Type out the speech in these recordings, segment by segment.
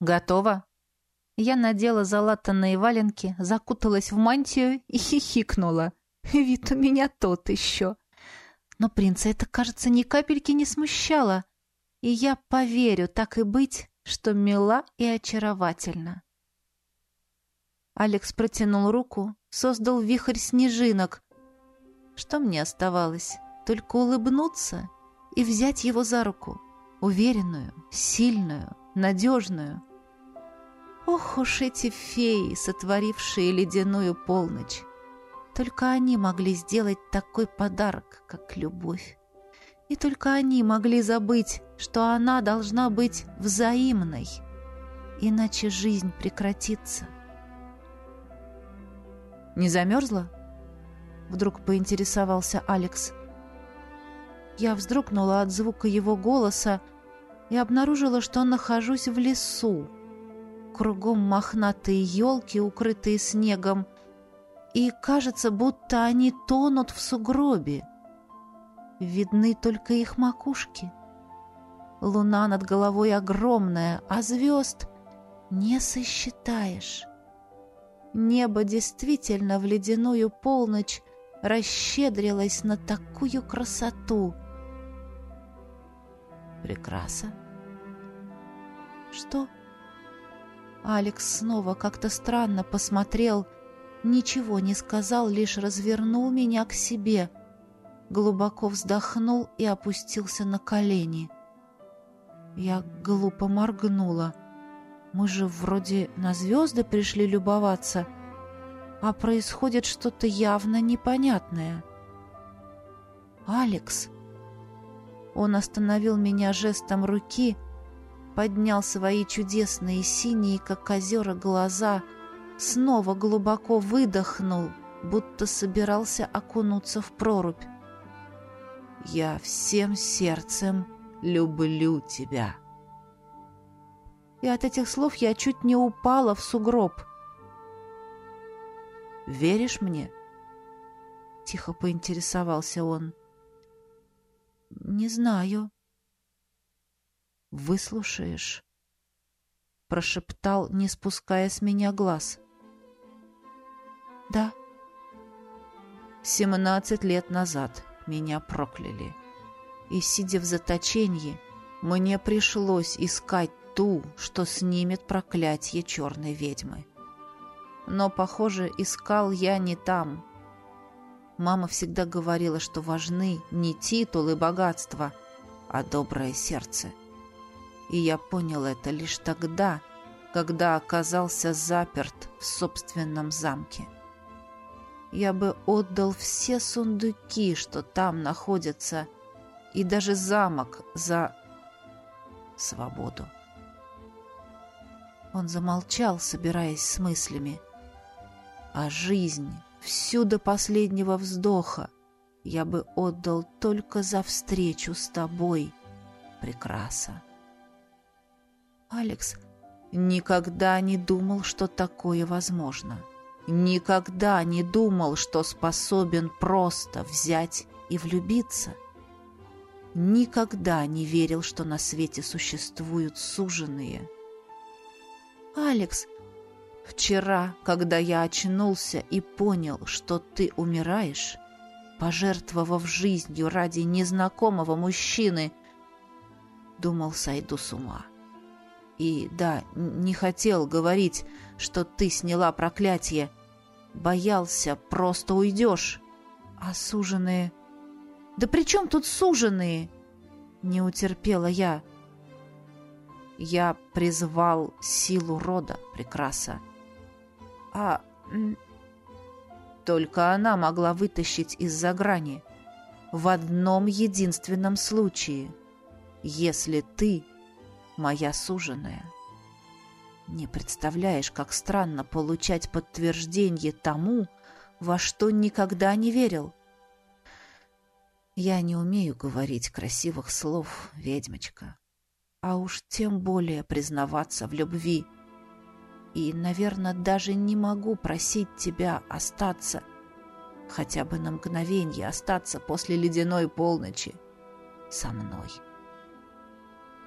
Готово?» Я надела залатанные валенки, закуталась в мантию и хихикнула. Вид у меня тот еще. Но принца это, кажется, ни капельки не смущало. И я поверю, так и быть, что мила и очаровательна. Алекс протянул руку, создал вихрь снежинок. Что мне оставалось? Только улыбнуться и взять его за руку. Уверенную, сильную, надежную. Ох уж эти феи, сотворившие ледяную полночь. Только они могли сделать такой подарок, как любовь. И только они могли забыть, что она должна быть взаимной. Иначе жизнь прекратится. «Не замерзла?» Вдруг поинтересовался Алекс. Я вздрогнула от звука его голоса и обнаружила, что нахожусь в лесу. Кругом мохнатые елки, укрытые снегом, и кажется, будто они тонут в сугробе. Видны только их макушки. Луна над головой огромная, а звезд не сосчитаешь. Небо действительно в ледяную полночь расщедрилось на такую красоту. Прекраса. Что? Алекс снова как-то странно посмотрел, ничего не сказал, лишь развернул меня к себе, глубоко вздохнул и опустился на колени. Я глупо моргнула — мы же вроде на звезды пришли любоваться, а происходит что-то явно непонятное. «Алекс!» Он остановил меня жестом руки, поднял свои чудесные синие, как озера, глаза, снова глубоко выдохнул, будто собирался окунуться в прорубь. «Я всем сердцем люблю тебя!» и от этих слов я чуть не упала в сугроб. «Веришь мне?» — тихо поинтересовался он. «Не знаю». «Выслушаешь?» — прошептал, не спуская с меня глаз. «Да». «Семнадцать лет назад меня прокляли, и, сидя в заточении, мне пришлось искать ту, что снимет проклятие черной ведьмы. Но, похоже, искал я не там. Мама всегда говорила, что важны не титулы богатства, а доброе сердце. И я понял это лишь тогда, когда оказался заперт в собственном замке. Я бы отдал все сундуки, что там находятся, и даже замок за свободу. Он замолчал, собираясь с мыслями. А жизнь, всю до последнего вздоха, я бы отдал только за встречу с тобой, прекраса. Алекс никогда не думал, что такое возможно. Никогда не думал, что способен просто взять и влюбиться. Никогда не верил, что на свете существуют суженые – «Алекс, вчера, когда я очнулся и понял, что ты умираешь, пожертвовав жизнью ради незнакомого мужчины, думал, сойду с ума. И да, не хотел говорить, что ты сняла проклятие. Боялся, просто уйдешь. А суженые... Да при чем тут суженые? Не утерпела я. Я призвал силу рода, прекраса. А только она могла вытащить из-за грани. В одном единственном случае. Если ты моя суженая. Не представляешь, как странно получать подтверждение тому, во что никогда не верил. Я не умею говорить красивых слов, ведьмочка а уж тем более признаваться в любви. И, наверное, даже не могу просить тебя остаться, хотя бы на мгновенье остаться после ледяной полночи со мной.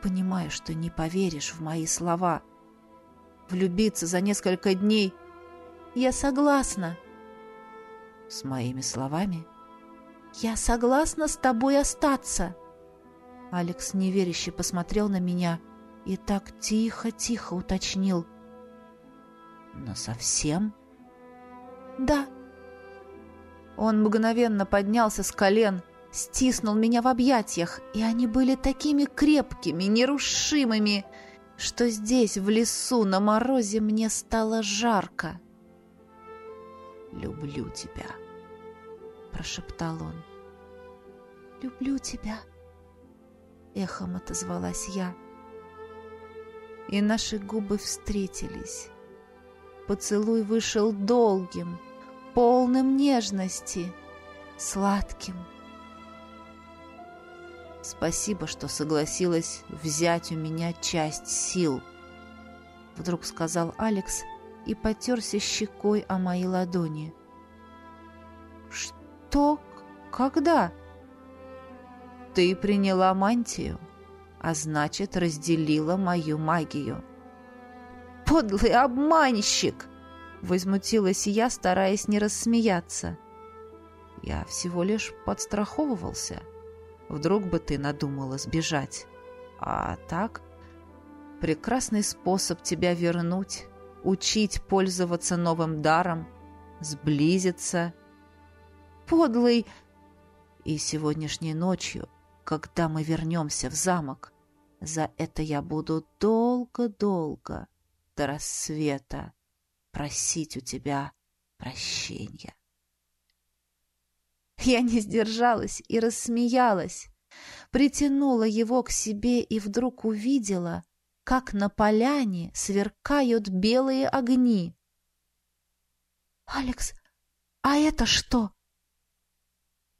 Понимаю, что не поверишь в мои слова, влюбиться за несколько дней. Я согласна. С моими словами «Я согласна с тобой остаться!» Алекс неверяще посмотрел на меня и так тихо-тихо уточнил. «Но совсем?» «Да». Он мгновенно поднялся с колен, стиснул меня в объятиях, и они были такими крепкими, нерушимыми, что здесь, в лесу, на морозе мне стало жарко. «Люблю тебя», — прошептал он. «Люблю тебя», — эхом отозвалась я. И наши губы встретились. Поцелуй вышел долгим, полным нежности, сладким. Спасибо, что согласилась взять у меня часть сил, вдруг сказал Алекс и потерся щекой о мои ладони. Что? Когда? Ты приняла мантию, а значит, разделила мою магию. Подлый обманщик! Возмутилась я, стараясь не рассмеяться. Я всего лишь подстраховывался. Вдруг бы ты надумала сбежать. А так, прекрасный способ тебя вернуть, учить пользоваться новым даром, сблизиться. Подлый! И сегодняшней ночью, когда мы вернемся в замок, за это я буду долго-долго, до рассвета, просить у тебя прощения. Я не сдержалась и рассмеялась, притянула его к себе и вдруг увидела, как на поляне сверкают белые огни. «Алекс, а это что?»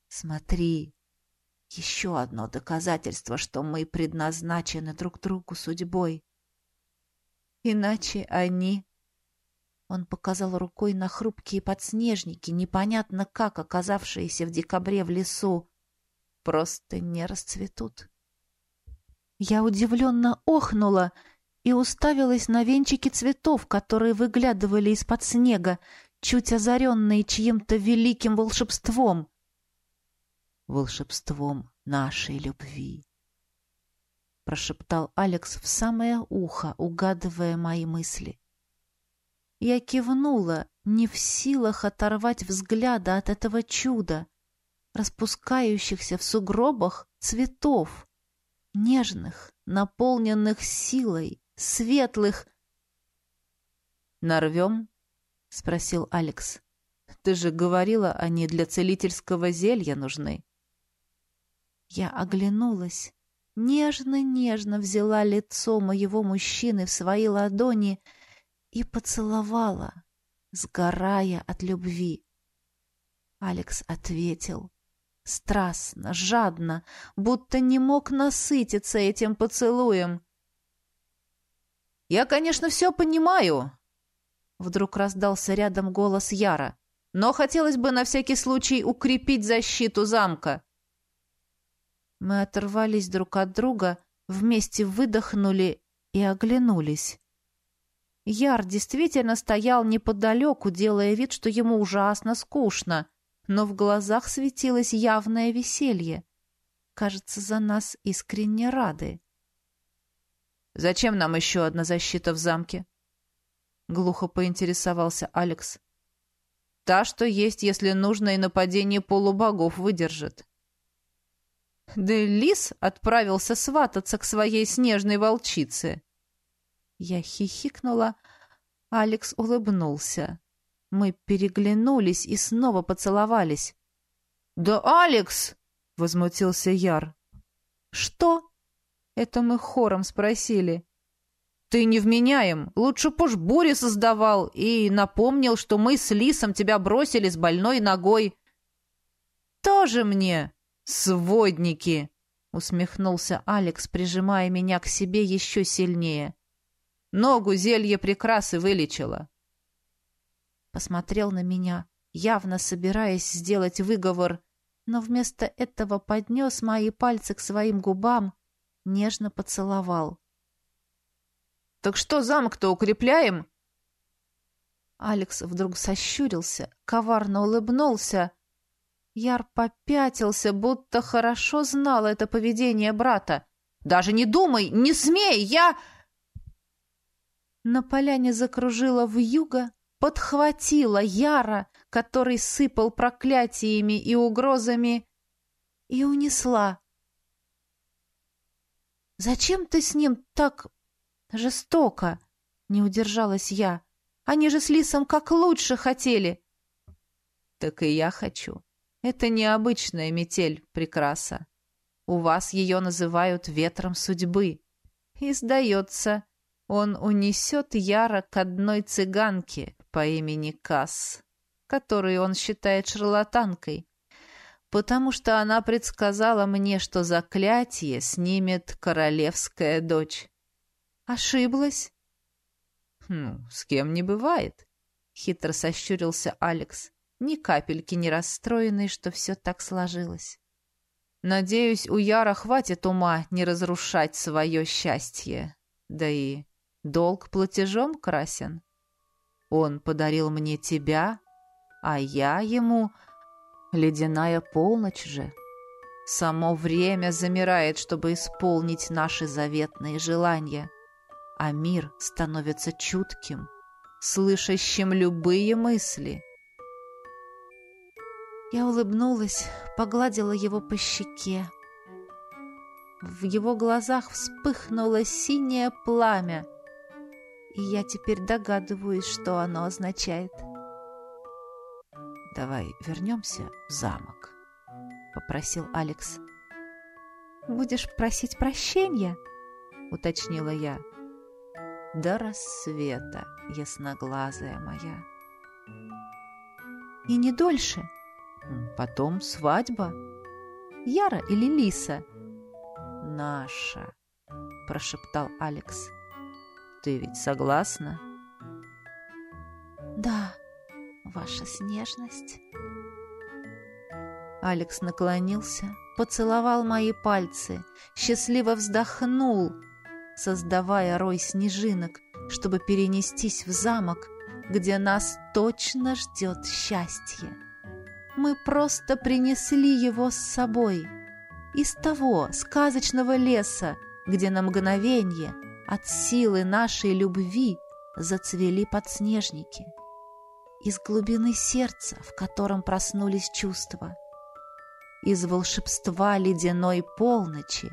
«Смотри, еще одно доказательство, что мы предназначены друг другу судьбой. Иначе они он показал рукой на хрупкие подснежники, непонятно как оказавшиеся в декабре в лесу. Просто не расцветут. Я удивленно охнула и уставилась на венчики цветов, которые выглядывали из-под снега, чуть озаренные чьим-то великим волшебством. Волшебством нашей любви. Прошептал Алекс в самое ухо, угадывая мои мысли. Я кивнула, не в силах оторвать взгляда от этого чуда, распускающихся в сугробах цветов, нежных, наполненных силой, светлых. «Нарвем?» — спросил Алекс. «Ты же говорила, они для целительского зелья нужны». Я оглянулась, нежно-нежно взяла лицо моего мужчины в свои ладони — и поцеловала, сгорая от любви. Алекс ответил, страстно, жадно, будто не мог насытиться этим поцелуем. «Я, конечно, все понимаю», — вдруг раздался рядом голос Яра, «но хотелось бы на всякий случай укрепить защиту замка». Мы оторвались друг от друга, вместе выдохнули и оглянулись. Яр действительно стоял неподалеку, делая вид, что ему ужасно скучно, но в глазах светилось явное веселье. Кажется, за нас искренне рады. «Зачем нам еще одна защита в замке?» Глухо поинтересовался Алекс. «Та, что есть, если нужно, и нападение полубогов выдержит». Да лис отправился свататься к своей снежной волчице. Я хихикнула, Алекс улыбнулся. Мы переглянулись и снова поцеловались. «Да Алекс!» — возмутился Яр. «Что?» — это мы хором спросили. «Ты не вменяем. Лучше уж бури создавал и напомнил, что мы с Лисом тебя бросили с больной ногой». «Тоже мне, сводники!» — усмехнулся Алекс, прижимая меня к себе еще сильнее. Ногу зелье прекрасы вылечило. Посмотрел на меня, явно собираясь сделать выговор, но вместо этого поднес мои пальцы к своим губам, нежно поцеловал. Так что замок-то укрепляем?» Алекс вдруг сощурился, коварно улыбнулся. Яр попятился, будто хорошо знал это поведение брата. «Даже не думай! Не смей! Я...» На поляне закружила вьюга, подхватила Яра, который сыпал проклятиями и угрозами, и унесла. «Зачем ты с ним так жестоко?» — не удержалась я. «Они же с Лисом как лучше хотели!» «Так и я хочу. Это необычная метель, прекраса. У вас ее называют ветром судьбы. И, сдается, он унесет Яра к одной цыганке по имени Касс, которую он считает шарлатанкой, потому что она предсказала мне, что заклятие снимет королевская дочь. Ошиблась? «Ну, с кем не бывает», — хитро сощурился Алекс, ни капельки не расстроенный, что все так сложилось. «Надеюсь, у Яра хватит ума не разрушать свое счастье. Да и долг платежом красен. Он подарил мне тебя, а я ему Ледяная полночь же. Само время замирает, чтобы исполнить наши заветные желания, а мир становится чутким, слышащим любые мысли. Я улыбнулась, погладила его по щеке. В его глазах вспыхнуло синее пламя, и я теперь догадываюсь, что оно означает — «Давай вернемся в замок», — попросил Алекс. «Будешь просить прощения?» — уточнила я. «До рассвета, ясноглазая моя». «И не дольше?» «Потом свадьба». «Яра или Лиса?» «Наша», — прошептал Алекс. «Ты ведь согласна?» «Да», ваша снежность». Алекс наклонился, поцеловал мои пальцы, счастливо вздохнул, создавая рой снежинок, чтобы перенестись в замок, где нас точно ждет счастье. Мы просто принесли его с собой. Из того сказочного леса, где на мгновение от силы нашей любви зацвели подснежники из глубины сердца, в котором проснулись чувства, из волшебства ледяной полночи,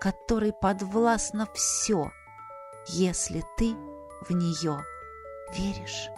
которой подвластно все, если ты в нее веришь.